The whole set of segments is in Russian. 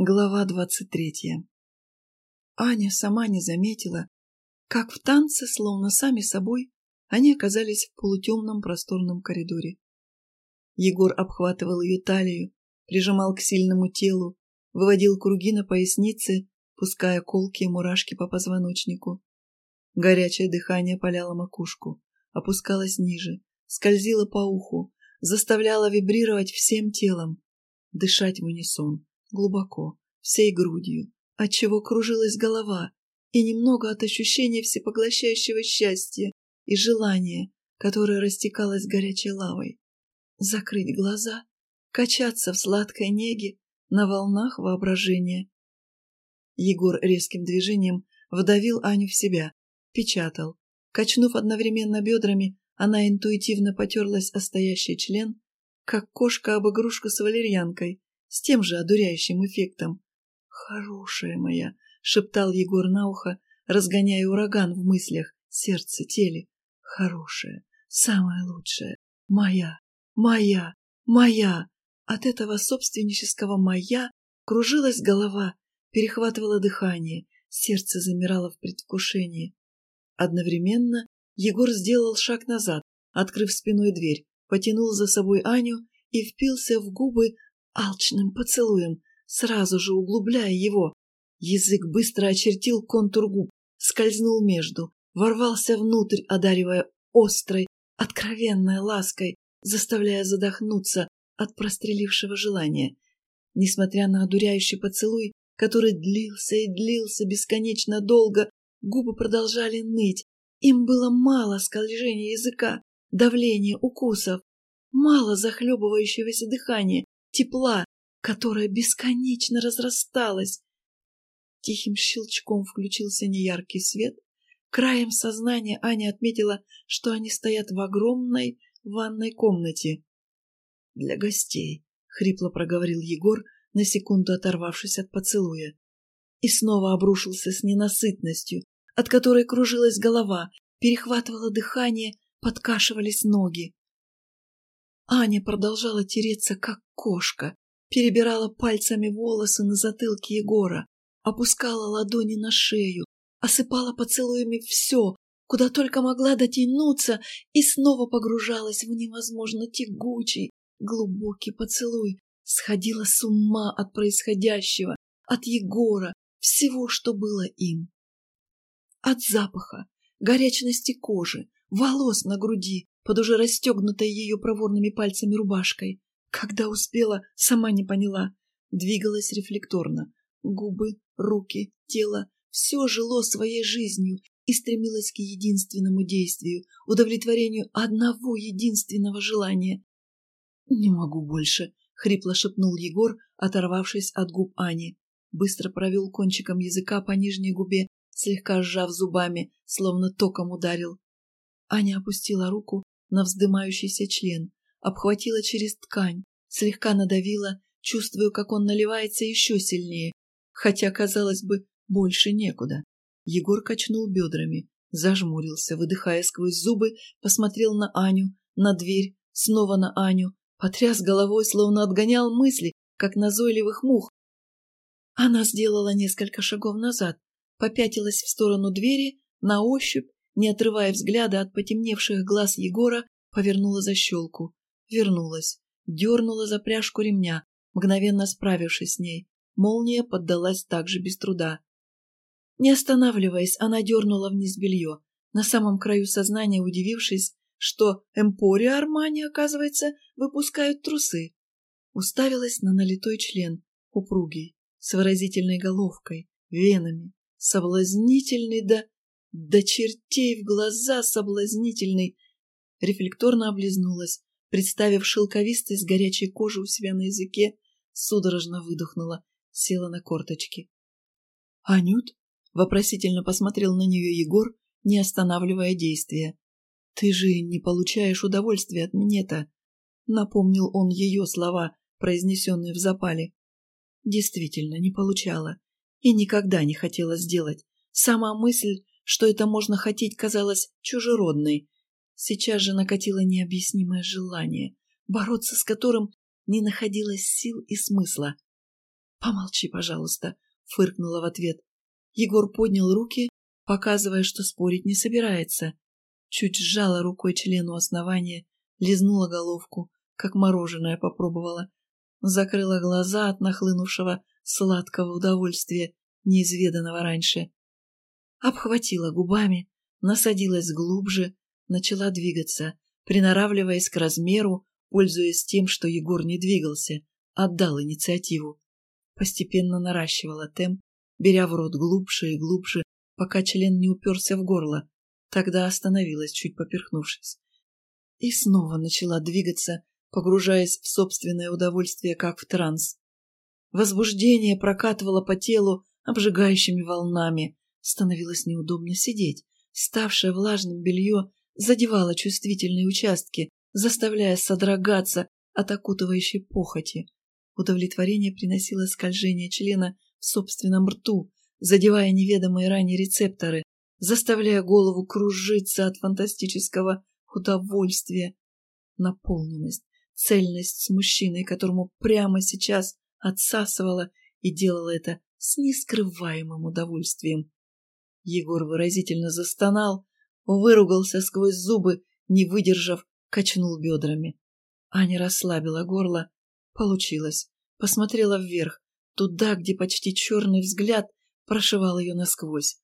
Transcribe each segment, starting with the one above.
Глава двадцать третья. Аня сама не заметила, как в танце, словно сами собой, они оказались в полутемном просторном коридоре. Егор обхватывал ее талию, прижимал к сильному телу, выводил круги на пояснице, пуская колкие мурашки по позвоночнику. Горячее дыхание паляло макушку, опускалось ниже, скользило по уху, заставляло вибрировать всем телом, дышать в унисон глубоко, всей грудью, отчего кружилась голова, и немного от ощущения всепоглощающего счастья и желания, которое растекалось горячей лавой. Закрыть глаза, качаться в сладкой неге на волнах воображения. Егор резким движением вдавил Аню в себя, печатал. Качнув одновременно бедрами, она интуитивно потерлась о стоящий член, как кошка об игрушку с валерьянкой, с тем же одуряющим эффектом. «Хорошая моя!» — шептал Егор на ухо, разгоняя ураган в мыслях, сердце, теле. «Хорошая, самая лучшая, моя, моя, моя!» От этого собственнического «моя» кружилась голова, перехватывало дыхание, сердце замирало в предвкушении. Одновременно Егор сделал шаг назад, открыв спиной дверь, потянул за собой Аню и впился в губы алчным поцелуем, сразу же углубляя его. Язык быстро очертил контур губ, скользнул между, ворвался внутрь, одаривая острой, откровенной лаской, заставляя задохнуться от прострелившего желания. Несмотря на одуряющий поцелуй, который длился и длился бесконечно долго, губы продолжали ныть. Им было мало скольжения языка, давления, укусов, мало захлебывающегося дыхания, тепла, которое бесконечно разрасталось. Тихим щелчком включился неяркий свет. Краем сознания Аня отметила, что они стоят в огромной ванной комнате. «Для гостей», — хрипло проговорил Егор, на секунду оторвавшись от поцелуя. И снова обрушился с ненасытностью, от которой кружилась голова, перехватывало дыхание, подкашивались ноги. Аня продолжала тереться, как кошка, перебирала пальцами волосы на затылке Егора, опускала ладони на шею, осыпала поцелуями все, куда только могла дотянуться, и снова погружалась в невозможно тягучий, глубокий поцелуй, сходила с ума от происходящего, от Егора, всего, что было им. От запаха, горячности кожи, волос на груди, под уже расстегнутой ее проворными пальцами рубашкой. Когда успела, сама не поняла. Двигалась рефлекторно. Губы, руки, тело — все жило своей жизнью и стремилось к единственному действию, удовлетворению одного единственного желания. «Не могу больше», — хрипло шепнул Егор, оторвавшись от губ Ани. Быстро провел кончиком языка по нижней губе, слегка сжав зубами, словно током ударил. Аня опустила руку, на вздымающийся член, обхватила через ткань, слегка надавила, чувствуя, как он наливается еще сильнее, хотя, казалось бы, больше некуда. Егор качнул бедрами, зажмурился, выдыхая сквозь зубы, посмотрел на Аню, на дверь, снова на Аню, потряс головой, словно отгонял мысли, как назойливых мух. Она сделала несколько шагов назад, попятилась в сторону двери, на ощупь, не отрывая взгляда от потемневших глаз Егора, повернула защелку, вернулась, дернула за пряжку ремня, мгновенно справившись с ней. Молния поддалась также без труда. Не останавливаясь, она дернула вниз белье, на самом краю сознания удивившись, что Эмпорио Армани, оказывается, выпускают трусы. Уставилась на налитой член, упругий, с выразительной головкой, венами, соблазнительный да до чертей в глаза соблазнительный. Рефлекторно облизнулась, представив шелковистость горячей кожи у себя на языке, судорожно выдохнула, села на корточки. «Анют?» — вопросительно посмотрел на нее Егор, не останавливая действия. «Ты же не получаешь удовольствия от минета», — напомнил он ее слова, произнесенные в запале. Действительно, не получала и никогда не хотела сделать. Сама мысль что это можно хотеть, казалось чужеродной. Сейчас же накатило необъяснимое желание, бороться с которым не находилось сил и смысла. Помолчи, пожалуйста, фыркнула в ответ. Егор поднял руки, показывая, что спорить не собирается. Чуть сжала рукой члену основания, лизнула головку, как мороженое попробовала. Закрыла глаза от нахлынувшего сладкого удовольствия, неизведанного раньше. Обхватила губами, насадилась глубже, начала двигаться, приноравливаясь к размеру, пользуясь тем, что Егор не двигался, отдал инициативу. Постепенно наращивала темп, беря в рот глубже и глубже, пока член не уперся в горло. Тогда остановилась, чуть поперхнувшись. И снова начала двигаться, погружаясь в собственное удовольствие, как в транс. Возбуждение прокатывало по телу обжигающими волнами. Становилось неудобно сидеть. Ставшее влажным белье задевало чувствительные участки, заставляя содрогаться от окутывающей похоти. Удовлетворение приносило скольжение члена в собственном рту, задевая неведомые ранее рецепторы, заставляя голову кружиться от фантастического удовольствия. Наполненность, цельность с мужчиной, которому прямо сейчас отсасывала и делала это с нескрываемым удовольствием. Егор выразительно застонал, выругался сквозь зубы, не выдержав, качнул бедрами. Аня расслабила горло. Получилось. Посмотрела вверх, туда, где почти черный взгляд прошивал ее насквозь.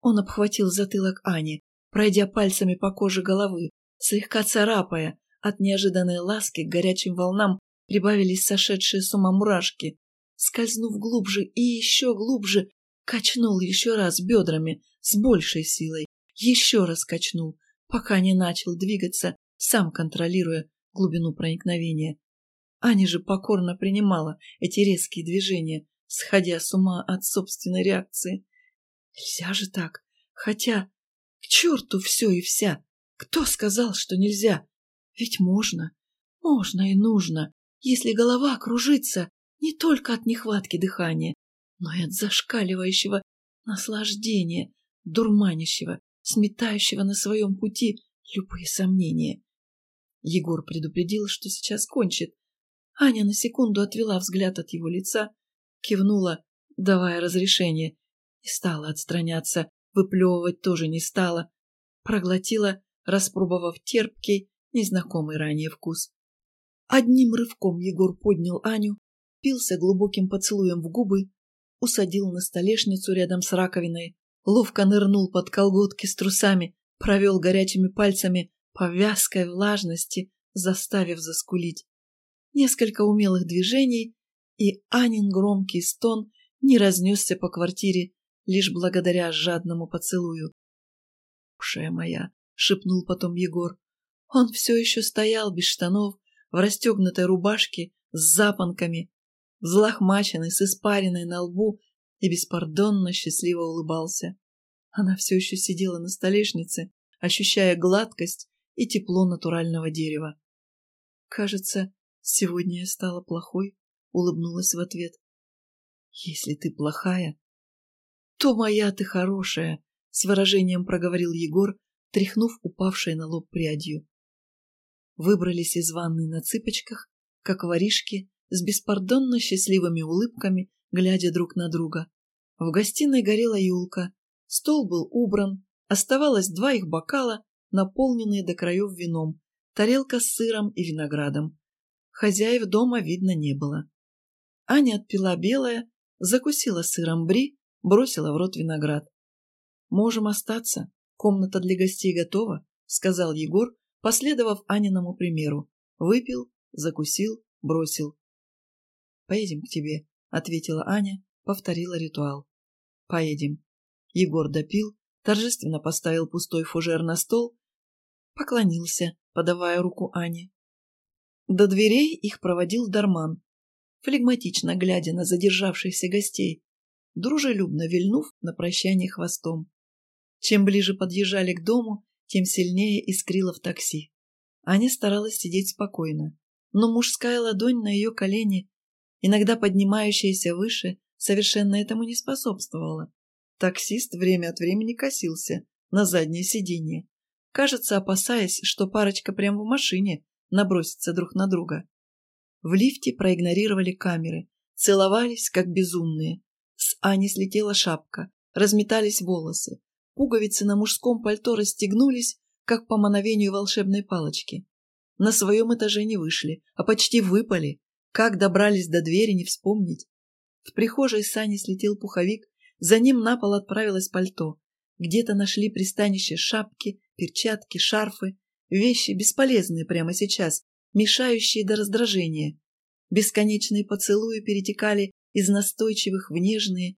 Он обхватил затылок Ани, пройдя пальцами по коже головы, слегка царапая, от неожиданной ласки к горячим волнам прибавились сошедшие с ума мурашки. Скользнув глубже и еще глубже, качнул еще раз бедрами с большей силой, еще раз качнул, пока не начал двигаться, сам контролируя глубину проникновения. Аня же покорно принимала эти резкие движения, сходя с ума от собственной реакции. Нельзя же так. Хотя, к черту все и вся. Кто сказал, что нельзя? Ведь можно. Можно и нужно, если голова кружится не только от нехватки дыхания, но и от зашкаливающего наслаждения, дурманящего, сметающего на своем пути любые сомнения. Егор предупредил, что сейчас кончит. Аня на секунду отвела взгляд от его лица, кивнула, давая разрешение, и стала отстраняться, выплевывать тоже не стала. Проглотила, распробовав терпкий, незнакомый ранее вкус. Одним рывком Егор поднял Аню, пился глубоким поцелуем в губы, усадил на столешницу рядом с раковиной, ловко нырнул под колготки с трусами, провел горячими пальцами по вязкой влажности, заставив заскулить. Несколько умелых движений, и Анин громкий стон не разнесся по квартире лишь благодаря жадному поцелую. «Ушая моя!» — шепнул потом Егор. Он все еще стоял без штанов, в расстегнутой рубашке, с запонками, взлохмаченный, с испариной на лбу и беспардонно счастливо улыбался. Она все еще сидела на столешнице, ощущая гладкость и тепло натурального дерева. «Кажется, сегодня я стала плохой», — улыбнулась в ответ. «Если ты плохая, то моя ты хорошая», — с выражением проговорил Егор, тряхнув упавшей на лоб прядью. Выбрались из ванной на цыпочках, как воришки, с беспардонно счастливыми улыбками, глядя друг на друга. В гостиной горела юлка, стол был убран, оставалось два их бокала наполненные до краев вином, тарелка с сыром и виноградом. Хозяев дома видно не было. Аня отпила белое, закусила сыром бри, бросила в рот виноград. «Можем остаться, комната для гостей готова», — сказал Егор, последовав Аниному примеру. Выпил, закусил, бросил. «Поедем к тебе», — ответила Аня, повторила ритуал. «Поедем». Егор допил, торжественно поставил пустой фужер на стол Поклонился, подавая руку Ане. До дверей их проводил Дарман, флегматично глядя на задержавшихся гостей, дружелюбно вильнув на прощание хвостом. Чем ближе подъезжали к дому, тем сильнее искрило в такси. Аня старалась сидеть спокойно, но мужская ладонь на ее колени, иногда поднимающаяся выше, совершенно этому не способствовала. Таксист время от времени косился на заднее сиденье, кажется, опасаясь, что парочка прямо в машине набросится друг на друга. В лифте проигнорировали камеры, целовались, как безумные. С Ани слетела шапка, разметались волосы. Пуговицы на мужском пальто расстегнулись, как по мановению волшебной палочки. На своем этаже не вышли, а почти выпали. Как добрались до двери, не вспомнить. В прихожей с Ани слетел пуховик, за ним на пол отправилось пальто. Где-то нашли пристанище шапки, перчатки, шарфы, вещи бесполезные прямо сейчас, мешающие до раздражения. Бесконечные поцелуи перетекали из настойчивых в нежные,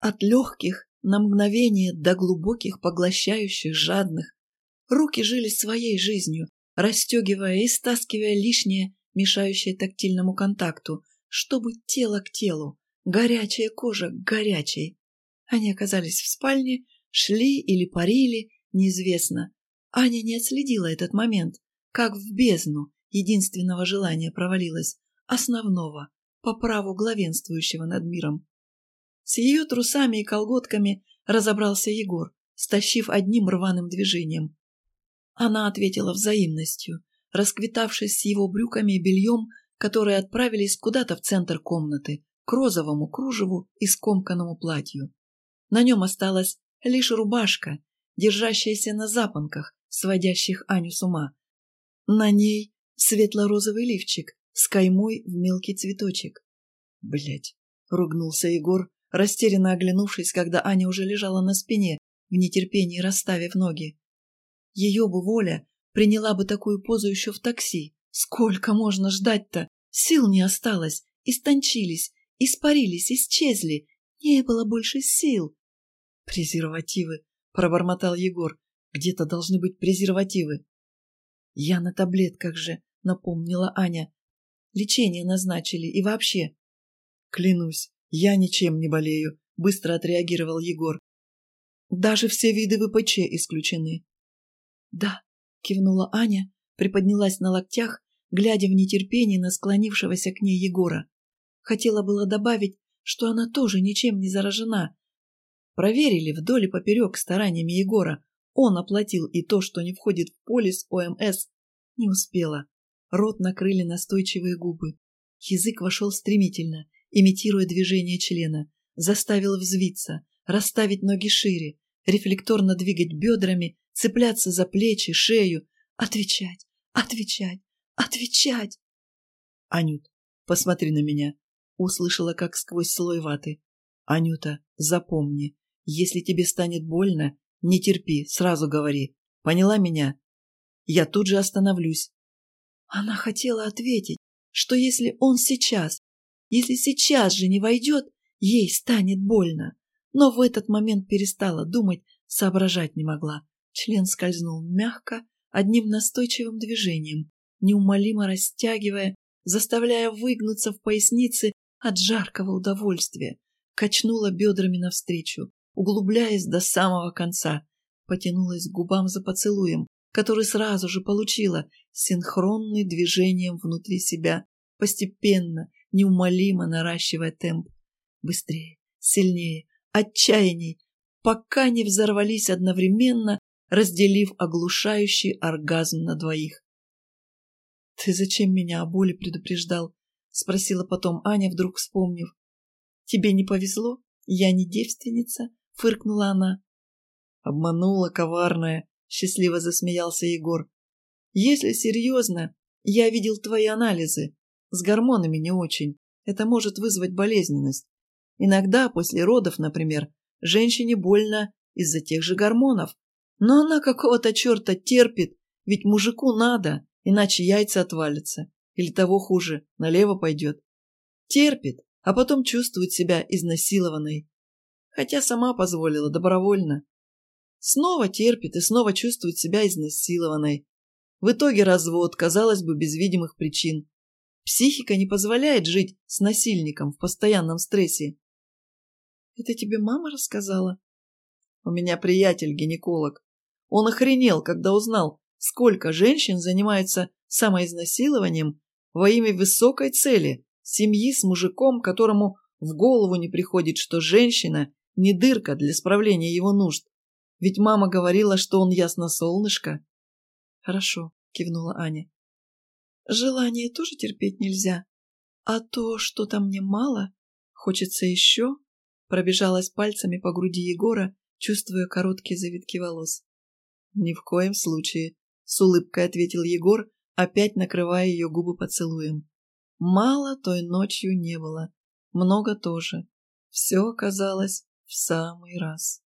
от легких на мгновение до глубоких, поглощающих, жадных. Руки жили своей жизнью, расстегивая и стаскивая лишнее, мешающее тактильному контакту, чтобы тело к телу, горячая кожа к горячей. Они оказались в спальне, шли или парили, неизвестно. Аня не отследила этот момент, как в бездну единственного желания провалилась, основного, по праву главенствующего над миром. С ее трусами и колготками разобрался Егор, стащив одним рваным движением. Она ответила взаимностью, расквитавшись с его брюками и бельем, которые отправились куда-то в центр комнаты, к розовому кружеву и скомканному платью. На нем осталась лишь рубашка, держащаяся на запонках, сводящих Аню с ума. На ней светло-розовый лифчик с каймой в мелкий цветочек. Блять, ругнулся Егор, растерянно оглянувшись, когда Аня уже лежала на спине, в нетерпении расставив ноги. Ее бы воля приняла бы такую позу еще в такси. Сколько можно ждать-то? Сил не осталось, истончились, испарились, исчезли. Не было больше сил. «Презервативы», — пробормотал Егор. «Где-то должны быть презервативы». «Я на таблетках же», — напомнила Аня. «Лечение назначили и вообще». «Клянусь, я ничем не болею», — быстро отреагировал Егор. «Даже все виды ВПЧ исключены». «Да», — кивнула Аня, приподнялась на локтях, глядя в нетерпении на склонившегося к ней Егора. Хотела было добавить, что она тоже ничем не заражена, Проверили вдоль и поперек стараниями Егора. Он оплатил и то, что не входит в полис ОМС. Не успела. Рот накрыли настойчивые губы. Язык вошел стремительно, имитируя движение члена. Заставил взвиться, расставить ноги шире, рефлекторно двигать бедрами, цепляться за плечи, шею. Отвечать, отвечать, отвечать. «Анют, посмотри на меня», — услышала, как сквозь слой ваты. «Анюта, запомни, если тебе станет больно, не терпи, сразу говори. Поняла меня? Я тут же остановлюсь. Она хотела ответить, что если он сейчас, если сейчас же не войдет, ей станет больно. Но в этот момент перестала думать, соображать не могла. Член скользнул мягко, одним настойчивым движением, неумолимо растягивая, заставляя выгнуться в пояснице от жаркого удовольствия, качнула бедрами навстречу, углубляясь до самого конца, потянулась к губам за поцелуем, который сразу же получила, синхронный движением внутри себя, постепенно, неумолимо наращивая темп. Быстрее, сильнее, отчаянней, пока не взорвались одновременно, разделив оглушающий оргазм на двоих. «Ты зачем меня о боли предупреждал?» — спросила потом Аня, вдруг вспомнив. «Тебе не повезло? Я не девственница, фыркнула она. Обманула, коварная, счастливо засмеялся Егор. Если серьезно, я видел твои анализы. С гормонами не очень. Это может вызвать болезненность. Иногда, после родов, например, женщине больно из-за тех же гормонов. Но она какого-то черта терпит, ведь мужику надо, иначе яйца отвалятся. Или того хуже, налево пойдет. Терпит, а потом чувствует себя изнасилованной хотя сама позволила добровольно. Снова терпит и снова чувствует себя изнасилованной. В итоге развод, казалось бы, без видимых причин. Психика не позволяет жить с насильником в постоянном стрессе. Это тебе мама рассказала? У меня приятель гинеколог. Он охренел, когда узнал, сколько женщин занимается самоизнасилованием во имя высокой цели – семьи с мужиком, которому в голову не приходит, что женщина не дырка для справления его нужд. Ведь мама говорила, что он ясно солнышко. Хорошо, кивнула Аня. Желание тоже терпеть нельзя. А то, что там мне мало, Хочется еще? Пробежалась пальцами по груди Егора, чувствуя короткие завитки волос. Ни в коем случае, с улыбкой ответил Егор, опять накрывая ее губы поцелуем. Мало той ночью не было, много тоже. Все оказалось в самый раз.